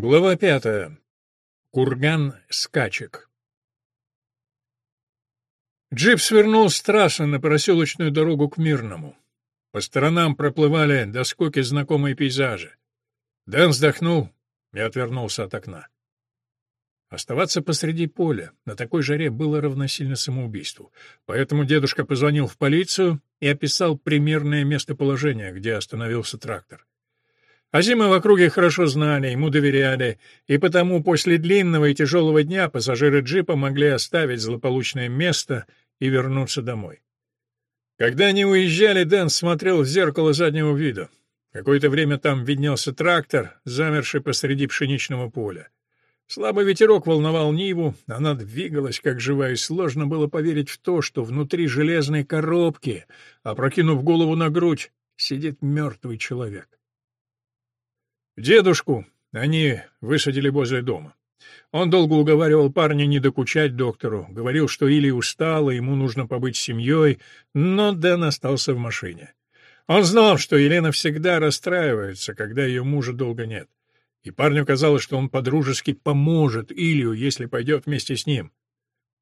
Глава пятая. Курган скачек. Джип свернул с трассы на проселочную дорогу к Мирному. По сторонам проплывали до скуки знакомые пейзажи. Дэн вздохнул и отвернулся от окна. Оставаться посреди поля на такой жаре было равносильно самоубийству, поэтому дедушка позвонил в полицию и описал примерное местоположение, где остановился трактор. Азима в округе хорошо знали, ему доверяли, и потому после длинного и тяжелого дня пассажиры джипа могли оставить злополучное место и вернуться домой. Когда они уезжали, Дэн смотрел в зеркало заднего вида. Какое-то время там виднелся трактор, замерший посреди пшеничного поля. Слабый ветерок волновал Ниву, она двигалась как живая, и сложно было поверить в то, что внутри железной коробки, опрокинув голову на грудь, сидит мертвый человек. Дедушку они высадили возле дома. Он долго уговаривал парня не докучать доктору, говорил, что Или устал, и ему нужно побыть с семьей, но Дэн остался в машине. Он знал, что Елена всегда расстраивается, когда ее мужа долго нет. И парню казалось, что он подружески поможет Илью, если пойдет вместе с ним.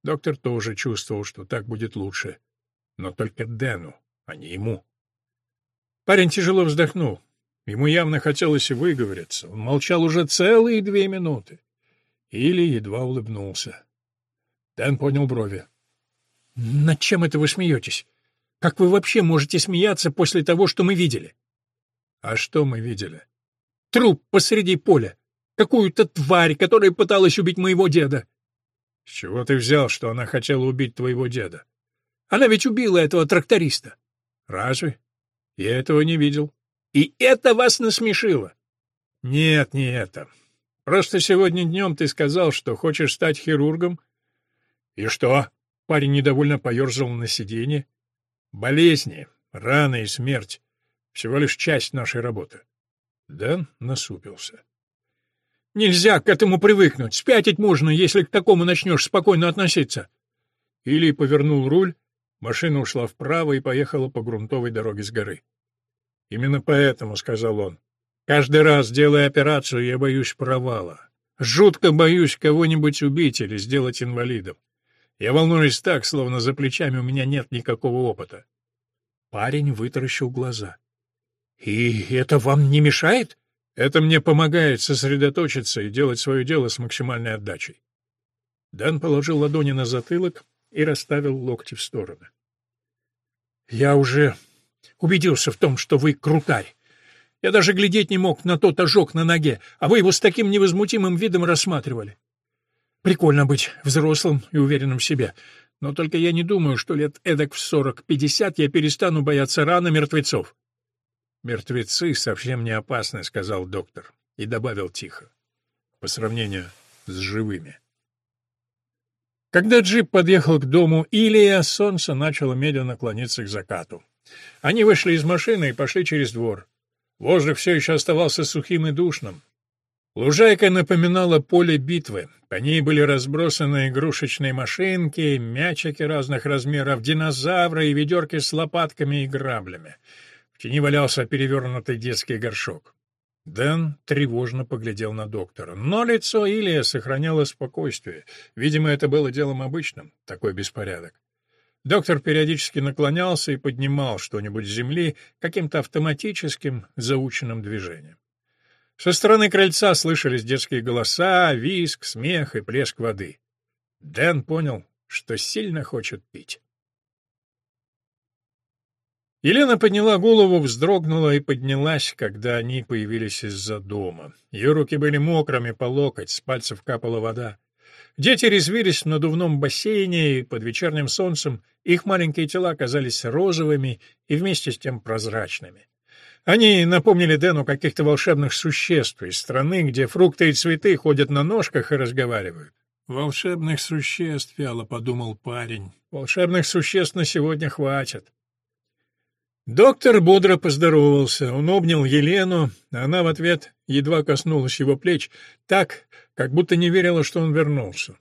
Доктор тоже чувствовал, что так будет лучше. Но только Дэну, а не ему. Парень тяжело вздохнул. Ему явно хотелось выговориться. Он молчал уже целые две минуты. Или едва улыбнулся. Дэн поднял брови. «Над чем это вы смеетесь? Как вы вообще можете смеяться после того, что мы видели?» «А что мы видели?» «Труп посреди поля. Какую-то тварь, которая пыталась убить моего деда». «С чего ты взял, что она хотела убить твоего деда?» «Она ведь убила этого тракториста». «Разве? Я этого не видел». И это вас насмешило? Нет, не это. Просто сегодня днем ты сказал, что хочешь стать хирургом. И что? Парень недовольно поерзал на сиденье. Болезни, раны и смерть — всего лишь часть нашей работы. Дэн насупился. Нельзя к этому привыкнуть. Спятить можно, если к такому начнешь спокойно относиться. Или повернул руль, машина ушла вправо и поехала по грунтовой дороге с горы. Именно поэтому, — сказал он, — каждый раз, делая операцию, я боюсь провала. Жутко боюсь кого-нибудь убить или сделать инвалидом. Я волнуюсь так, словно за плечами у меня нет никакого опыта. Парень вытаращил глаза. — И это вам не мешает? Это мне помогает сосредоточиться и делать свое дело с максимальной отдачей. Дэн положил ладони на затылок и расставил локти в стороны. — Я уже убедился в том, что вы крутарь. Я даже глядеть не мог на тот ожог на ноге, а вы его с таким невозмутимым видом рассматривали. Прикольно быть взрослым и уверенным в себе. Но только я не думаю, что лет эдак в сорок-пятьдесят я перестану бояться раны мертвецов. «Мертвецы совсем не опасны», — сказал доктор и добавил тихо, по сравнению с живыми. Когда джип подъехал к дому Илия, солнце начало медленно клониться к закату. Они вышли из машины и пошли через двор. Воздух все еще оставался сухим и душным. Лужайка напоминала поле битвы. По ней были разбросаны игрушечные машинки, мячики разных размеров, динозавры и ведерки с лопатками и граблями. В тени валялся перевернутый детский горшок. Дэн тревожно поглядел на доктора, но лицо Илия сохраняло спокойствие. Видимо, это было делом обычным, такой беспорядок. Доктор периодически наклонялся и поднимал что-нибудь с земли каким-то автоматическим заученным движением. Со стороны крыльца слышались детские голоса, визг, смех и плеск воды. Дэн понял, что сильно хочет пить. Елена подняла голову, вздрогнула и поднялась, когда они появились из-за дома. Ее руки были мокрыми по локоть, с пальцев капала вода. Дети резвились в надувном бассейне, и под вечерним солнцем их маленькие тела казались розовыми и вместе с тем прозрачными. Они напомнили Дэну каких-то волшебных существ из страны, где фрукты и цветы ходят на ножках и разговаривают. «Волшебных существ», — вяло подумал парень. «Волшебных существ на сегодня хватит». Доктор бодро поздоровался. Он обнял Елену, а она в ответ едва коснулась его плеч, так, как будто не верила, что он вернулся.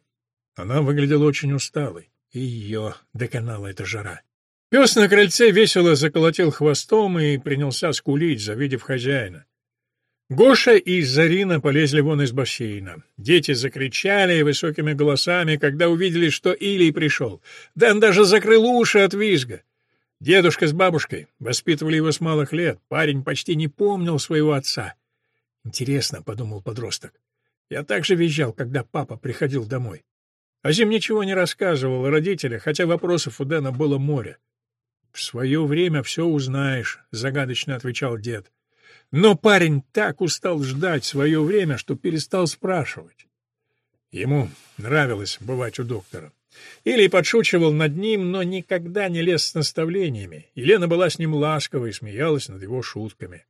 Она выглядела очень усталой, и ее доконала эта жара. Пес на крыльце весело заколотил хвостом и принялся скулить, завидев хозяина. Гоша и Зарина полезли вон из бассейна. Дети закричали высокими голосами, когда увидели, что Илий пришел. Дэн даже закрыл уши от визга. Дедушка с бабушкой воспитывали его с малых лет. Парень почти не помнил своего отца. «Интересно», — подумал подросток. «Я также визжал, когда папа приходил домой. А Зим ничего не рассказывал о родителях, хотя вопросов у Дэна было море. «В свое время все узнаешь», — загадочно отвечал дед. Но парень так устал ждать свое время, что перестал спрашивать. Ему нравилось бывать у доктора. Или подшучивал над ним, но никогда не лез с наставлениями. Елена была с ним ласкова и смеялась над его шутками.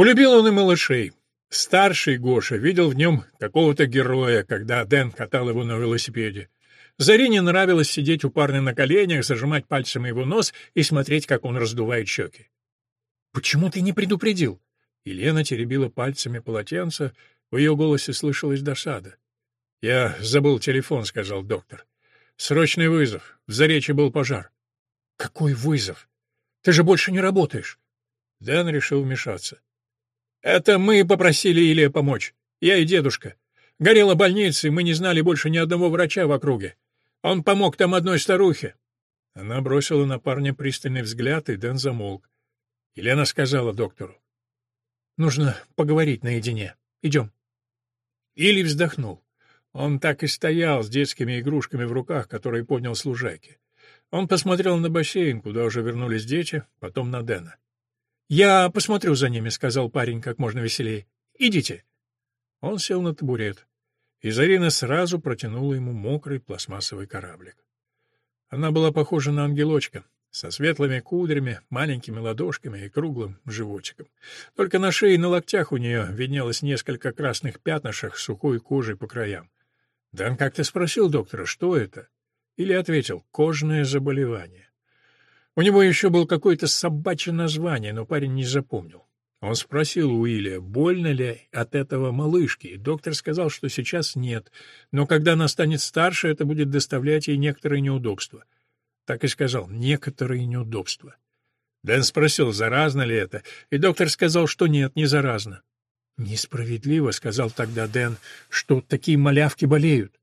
Полюбил он и малышей. Старший Гоша видел в нем какого-то героя, когда Дэн катал его на велосипеде. Зарине нравилось сидеть у парня на коленях, зажимать пальцами его нос и смотреть, как он раздувает щеки. «Почему ты не предупредил?» Елена теребила пальцами полотенце, в ее голосе слышалась досада. «Я забыл телефон», — сказал доктор. «Срочный вызов. В Заречье был пожар». «Какой вызов? Ты же больше не работаешь». Дэн решил вмешаться. «Это мы попросили Илья помочь. Я и дедушка. Горела больница, и мы не знали больше ни одного врача в округе. Он помог там одной старухе». Она бросила на парня пристальный взгляд, и Дэн замолк. Елена сказала доктору. «Нужно поговорить наедине. Идем». Или вздохнул. Он так и стоял с детскими игрушками в руках, которые поднял с лужайки. Он посмотрел на бассейн, куда уже вернулись дети, потом на Дэна. «Я посмотрю за ними», — сказал парень как можно веселее. «Идите». Он сел на табурет, и Зарина сразу протянула ему мокрый пластмассовый кораблик. Она была похожа на ангелочка, со светлыми кудрями, маленькими ладошками и круглым животиком. Только на шее и на локтях у нее виднелось несколько красных пятнышек с сухой кожей по краям. Дан как-то спросил доктора, что это, или ответил «кожное заболевание». У него еще было какое-то собачье название, но парень не запомнил. Он спросил у Уилля, больно ли от этого малышки, и доктор сказал, что сейчас нет, но когда она станет старше, это будет доставлять ей некоторые неудобства — так и сказал, некоторые неудобства. Дэн спросил, заразно ли это, и доктор сказал, что нет, не заразно. «Несправедливо», — сказал тогда Дэн, — «что такие малявки болеют».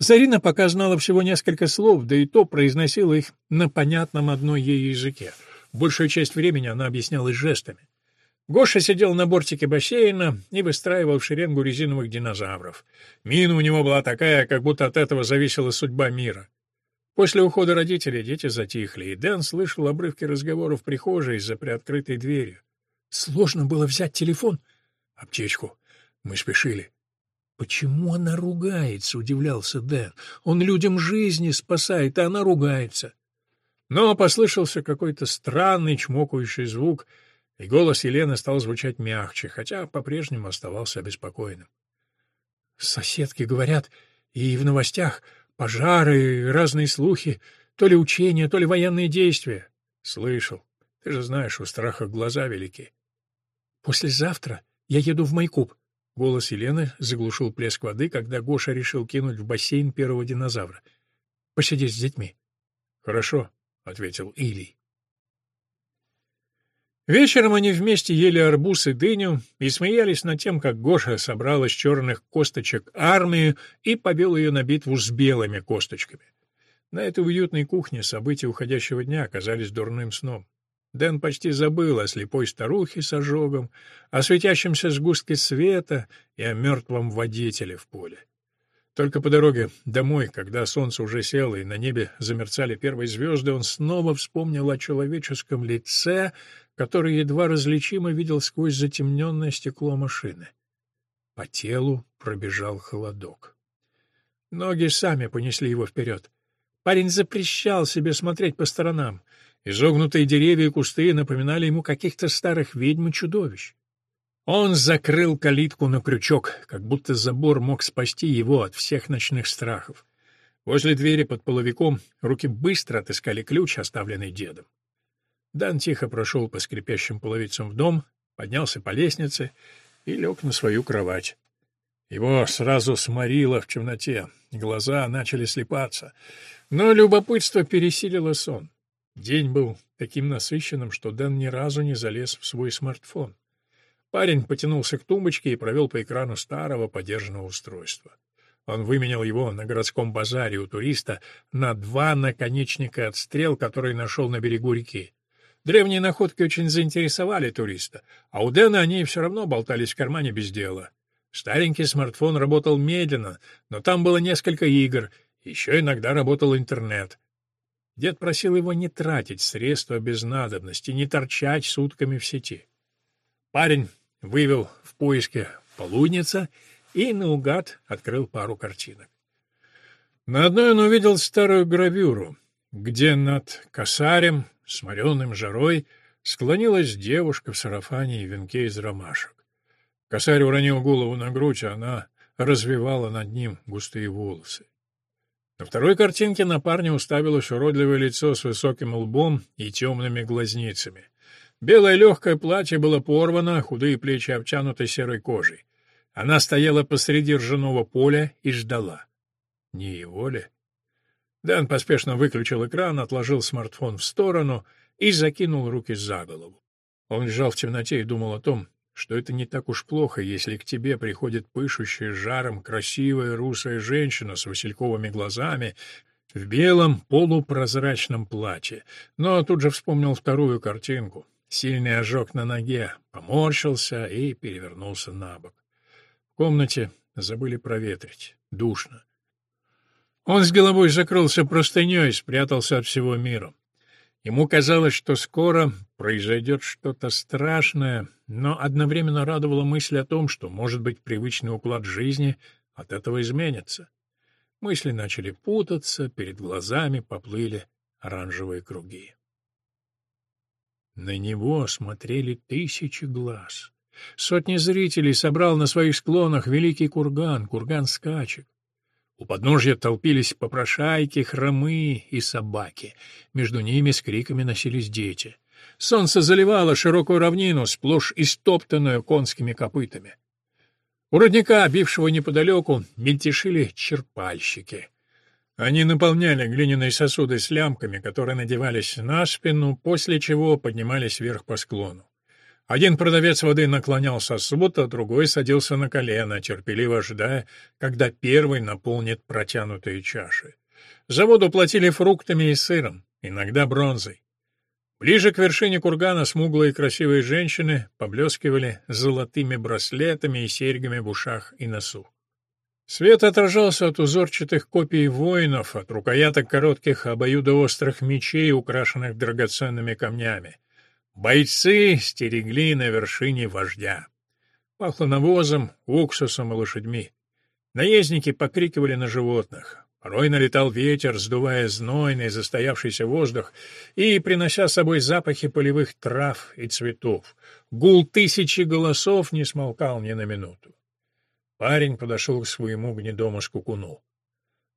Зарина пока знала всего несколько слов, да и то произносила их на понятном одной ей языке. Большую часть времени она объяснялась жестами. Гоша сидел на бортике бассейна и выстраивал шеренгу резиновых динозавров. Мина у него была такая, как будто от этого зависела судьба мира. После ухода родителей дети затихли, и Дэн слышал обрывки разговоров в прихожей за приоткрытой дверью. «Сложно было взять телефон?» «Аптечку. Мы спешили». «Почему она ругается?» — удивлялся Дэн. «Он людям жизни спасает, а она ругается». Но послышался какой-то странный чмокающий звук, и голос Елены стал звучать мягче, хотя по-прежнему оставался обеспокоенным. «Соседки говорят, и в новостях Пожары, разные слухи, то ли учения, то ли военные действия. Слышал. Ты же знаешь, у страха глаза велики. Послезавтра я еду в Майкуб. Голос Елены заглушил плеск воды, когда Гоша решил кинуть в бассейн первого динозавра. Посидеть с детьми. Хорошо, ответил Илий. Вечером они вместе ели арбуз и дыню и смеялись над тем, как Гоша собрал из черных косточек армию и повел ее на битву с белыми косточками. На этой уютной кухне события уходящего дня оказались дурным сном. Дэн почти забыл о слепой старухе с ожогом, о светящемся сгустке света и о мертвом водителе в поле. Только по дороге домой, когда солнце уже село и на небе замерцали первые звезды, он снова вспомнил о человеческом лице, которое едва различимо видел сквозь затемненное стекло машины. По телу пробежал холодок. Ноги сами понесли его вперед. Парень запрещал себе смотреть по сторонам. Изогнутые деревья и кусты напоминали ему каких-то старых ведьм и чудовищ. Он закрыл калитку на крючок, как будто забор мог спасти его от всех ночных страхов. Возле двери под половиком руки быстро отыскали ключ, оставленный дедом. Дан тихо прошел по скрипящим половицам в дом, поднялся по лестнице и лег на свою кровать. Его сразу сморило в темноте, глаза начали слепаться, но любопытство пересилило сон. День был таким насыщенным, что Дэн ни разу не залез в свой смартфон. Парень потянулся к тумбочке и провел по экрану старого подержанного устройства. Он выменял его на городском базаре у туриста на два наконечника от стрел, которые нашел на берегу реки. Древние находки очень заинтересовали туриста, а у Дэна они все равно болтались в кармане без дела. Старенький смартфон работал медленно, но там было несколько игр, еще иногда работал интернет. Дед просил его не тратить средства без надобности, не торчать сутками в сети. Парень вывел в поиске «полудница» и наугад открыл пару картинок. На одной он увидел старую гравюру, где над косарем с мореным жарой склонилась девушка в сарафане и венке из ромашек. Косарь уронил голову на грудь, а она развивала над ним густые волосы. На второй картинке на парня уставилось уродливое лицо с высоким лбом и темными глазницами. Белое легкое платье было порвано, худые плечи обтянуты серой кожей. Она стояла посреди ржаного поля и ждала. Не его ли? Дэн поспешно выключил экран, отложил смартфон в сторону и закинул руки за голову. Он лежал в темноте и думал о том, что это не так уж плохо, если к тебе приходит пышущая жаром красивая русая женщина с васильковыми глазами в белом полупрозрачном платье. Но тут же вспомнил вторую картинку. Сильный ожог на ноге, поморщился и перевернулся на бок. В комнате забыли проветрить. Душно. Он с головой закрылся простыней, спрятался от всего мира. Ему казалось, что скоро произойдет что-то страшное, но одновременно радовала мысль о том, что, может быть, привычный уклад жизни от этого изменится. Мысли начали путаться, перед глазами поплыли оранжевые круги. На него смотрели тысячи глаз. Сотни зрителей собрал на своих склонах великий курган, курган скачек. У подножья толпились попрошайки, хромы и собаки. Между ними с криками носились дети. Солнце заливало широкую равнину, сплошь истоптанную конскими копытами. У родника, бившего неподалеку, мельтешили черпальщики. Они наполняли глиняные сосуды с лямками, которые надевались на спину, после чего поднимались вверх по склону. Один продавец воды наклонял сосуд, а другой садился на колено, терпеливо ожидая, когда первый наполнит протянутые чаши. За воду платили фруктами и сыром, иногда бронзой. Ближе к вершине кургана смуглые красивые женщины поблескивали золотыми браслетами и серьгами в ушах и носу. Свет отражался от узорчатых копий воинов, от рукояток коротких обоюдоострых мечей, украшенных драгоценными камнями. Бойцы стерегли на вершине вождя. Пахло навозом, уксусом и лошадьми. Наездники покрикивали на животных. Порой налетал ветер, сдувая знойный, застоявшийся воздух и принося с собой запахи полевых трав и цветов. Гул тысячи голосов не смолкал ни на минуту. Парень подошел к своему гнедому скукуну.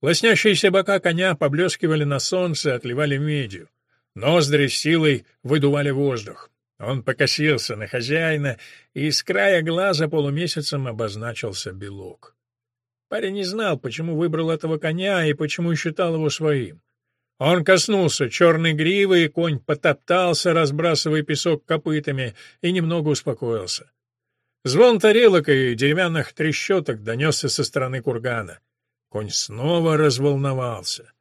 Лоснящиеся бока коня поблескивали на солнце, отливали медью. Ноздри силой выдували воздух. Он покосился на хозяина, и с края глаза полумесяцем обозначился белок. Парень не знал, почему выбрал этого коня и почему считал его своим. Он коснулся черной гривы, и конь потоптался, разбрасывая песок копытами, и немного успокоился. Звон тарелок и деревянных трещоток донесся со стороны кургана. Конь снова разволновался.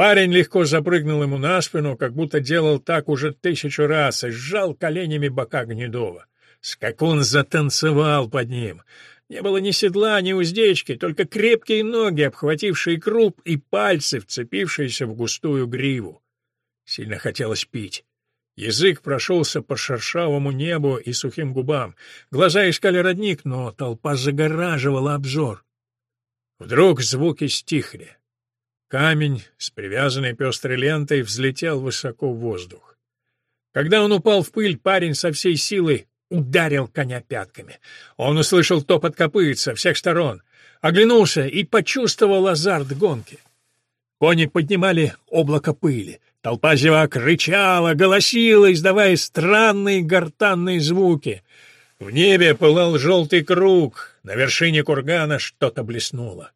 Парень легко запрыгнул ему на спину, как будто делал так уже тысячу раз, и сжал коленями бока Гнедова. Скакун затанцевал под ним. Не было ни седла, ни уздечки, только крепкие ноги, обхватившие круп, и пальцы, вцепившиеся в густую гриву. Сильно хотелось пить. Язык прошелся по шершавому небу и сухим губам. Глаза искали родник, но толпа загораживала обзор. Вдруг звуки стихли. Камень с привязанной пестрой лентой взлетел высоко в воздух. Когда он упал в пыль, парень со всей силой ударил коня пятками. Он услышал топот копыт со всех сторон, оглянулся и почувствовал азарт гонки. Кони поднимали облако пыли. Толпа зевак кричала, голосила, издавая странные гортанные звуки. В небе пылал желтый круг, на вершине кургана что-то блеснуло.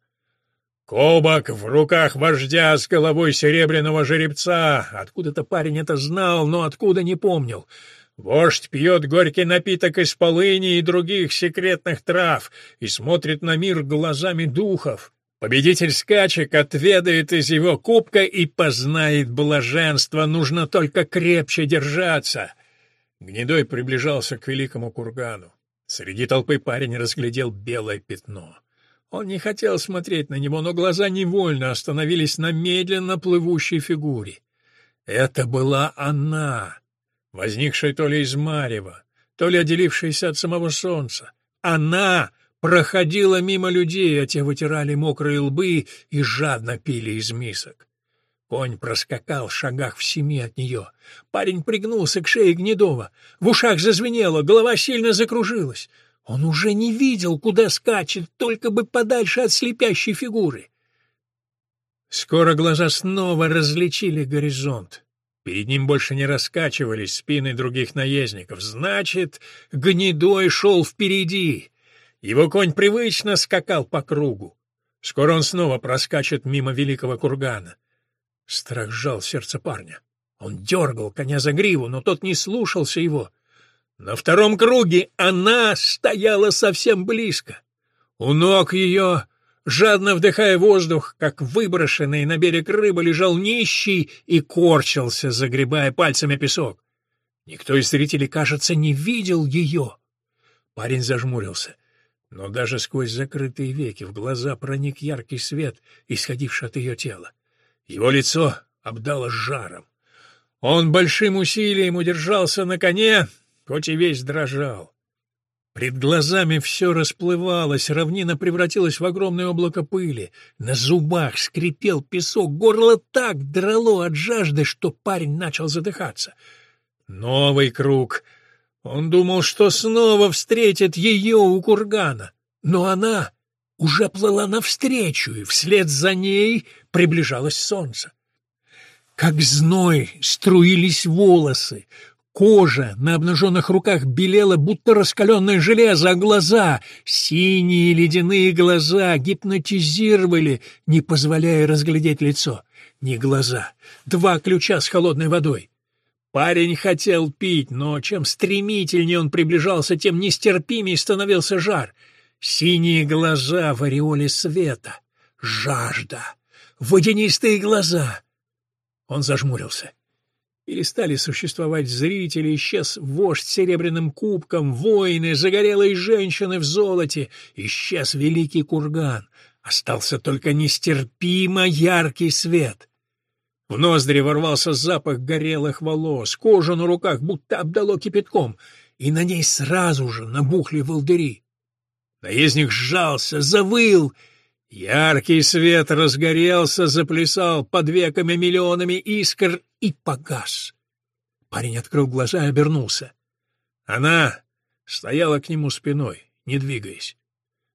Кобак в руках вождя с головой серебряного жеребца. Откуда-то парень это знал, но откуда не помнил. Вождь пьет горький напиток из полыни и других секретных трав и смотрит на мир глазами духов. Победитель скачек отведает из его кубка и познает блаженство, нужно только крепче держаться. Гнедой приближался к великому кургану. Среди толпы парень разглядел белое пятно. Он не хотел смотреть на него, но глаза невольно остановились на медленно плывущей фигуре. Это была она, возникшая то ли из марева, то ли отделившаяся от самого солнца. Она проходила мимо людей, а те вытирали мокрые лбы и жадно пили из мисок. Конь проскакал в шагах в семи от нее. Парень пригнулся к шее Гнедова. В ушах зазвенело, голова сильно закружилась. Он уже не видел, куда скачет, только бы подальше от слепящей фигуры. Скоро глаза снова различили горизонт. Перед ним больше не раскачивались спины других наездников. Значит, гнедой шел впереди. Его конь привычно скакал по кругу. Скоро он снова проскачет мимо великого кургана. Страх сжал сердце парня. Он дергал коня за гриву, но тот не слушался его. На втором круге она стояла совсем близко. У ног ее Жадно вдыхая воздух, как выброшенный на берег рыба, лежал нищий и корчился, загребая пальцами песок. Никто из зрителей, кажется, не видел ее. Парень зажмурился. Но даже сквозь закрытые веки в глаза проник яркий свет, исходивший от ее тела. Его лицо обдало жаром. Он большим усилием удержался на коне, хоть и весь дрожал. Пред глазами все расплывалось, равнина превратилась в огромное облако пыли. На зубах скрипел песок, горло так драло от жажды, что парень начал задыхаться. Новый круг. Он думал, что снова встретит ее у кургана. Но она уже плыла навстречу, и вслед за ней приближалось солнце. Как зной струились волосы, Кожа на обнаженных руках белела, будто раскаленное железо, а глаза, синие ледяные глаза, гипнотизировали, не позволяя разглядеть лицо. Не глаза. Два ключа с холодной водой. Парень хотел пить, но чем стремительнее он приближался, тем нестерпимее становился жар. Синие глаза в ореоле света. Жажда. Водянистые глаза. Он зажмурился. Перестали существовать зрители, исчез вождь с серебряным кубком, воины, загорелые женщины в золоте, исчез великий курган. Остался только нестерпимо яркий свет. В ноздри ворвался запах горелых волос, кожа на руках будто обдало кипятком, и на ней сразу же набухли волдыри. Наездник сжался, завыл — Яркий свет разгорелся, заплясал под веками миллионами искр и погас. Парень открыл глаза и обернулся. Она стояла к нему спиной, не двигаясь.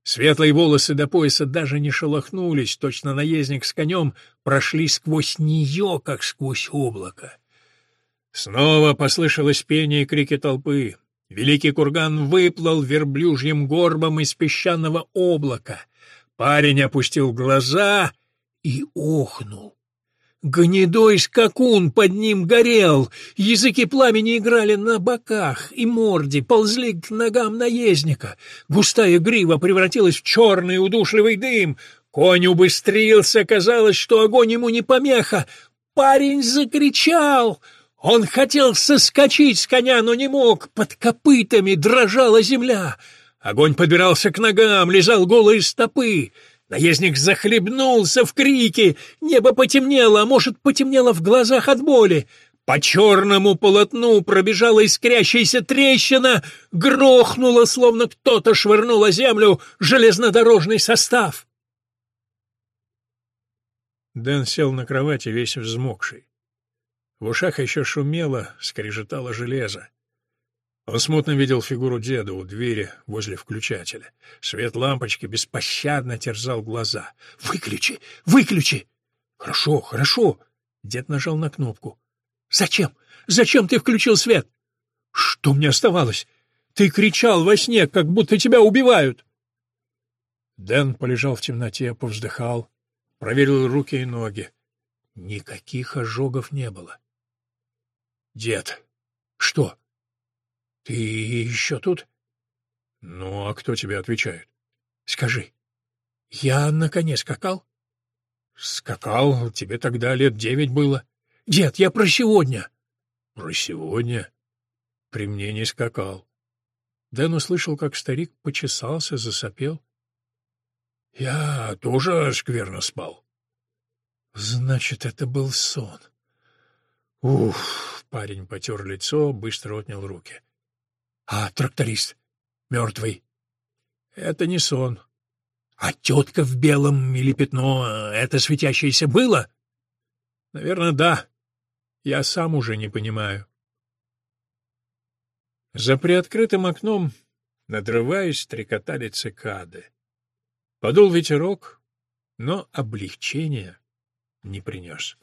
Светлые волосы до пояса даже не шелохнулись, точно наездник с конем прошли сквозь нее, как сквозь облако. Снова послышалось пение и крики толпы. Великий курган выплыл верблюжьим горбом из песчаного облака. Парень опустил глаза и охнул. Гнедой скакун под ним горел, языки пламени играли на боках и морде, ползли к ногам наездника. Густая грива превратилась в черный удушливый дым. Конь убыстрился, казалось, что огонь ему не помеха. Парень закричал. Он хотел соскочить с коня, но не мог. Под копытами дрожала земля. Огонь подбирался к ногам, лизал голые стопы. Наездник захлебнулся в крике. Небо потемнело, а может, потемнело в глазах от боли. По черному полотну пробежала искрящаяся трещина, грохнула, словно кто-то швырнул о землю железнодорожный состав. Дэн сел на кровати, весь взмокший. В ушах еще шумело, скрежетало железо. Он смутно видел фигуру деда у двери возле включателя. Свет лампочки беспощадно терзал глаза. «Выключи! Выключи!» «Хорошо, хорошо!» Дед нажал на кнопку. «Зачем? Зачем ты включил свет?» «Что мне оставалось? Ты кричал во сне, как будто тебя убивают!» Дэн полежал в темноте, повздыхал, проверил руки и ноги. Никаких ожогов не было. «Дед!» «Что?» Ты еще тут? Ну, а кто тебе отвечает? Скажи, я на коне скакал? Скакал, тебе тогда лет девять было. Дед, я про сегодня. Про сегодня? При мне не скакал. Дэн услышал, как старик почесался, засопел. Я тоже скверно спал. Значит, это был сон. Уф, парень потер лицо, быстро отнял руки. А тракторист? Мертвый? Это не сон. А тетка в белом или пятно, это светящееся было? Наверное, да. Я сам уже не понимаю. За приоткрытым окном, надрываясь, трекотали цикады. Подул ветерок, но облегчения не принес.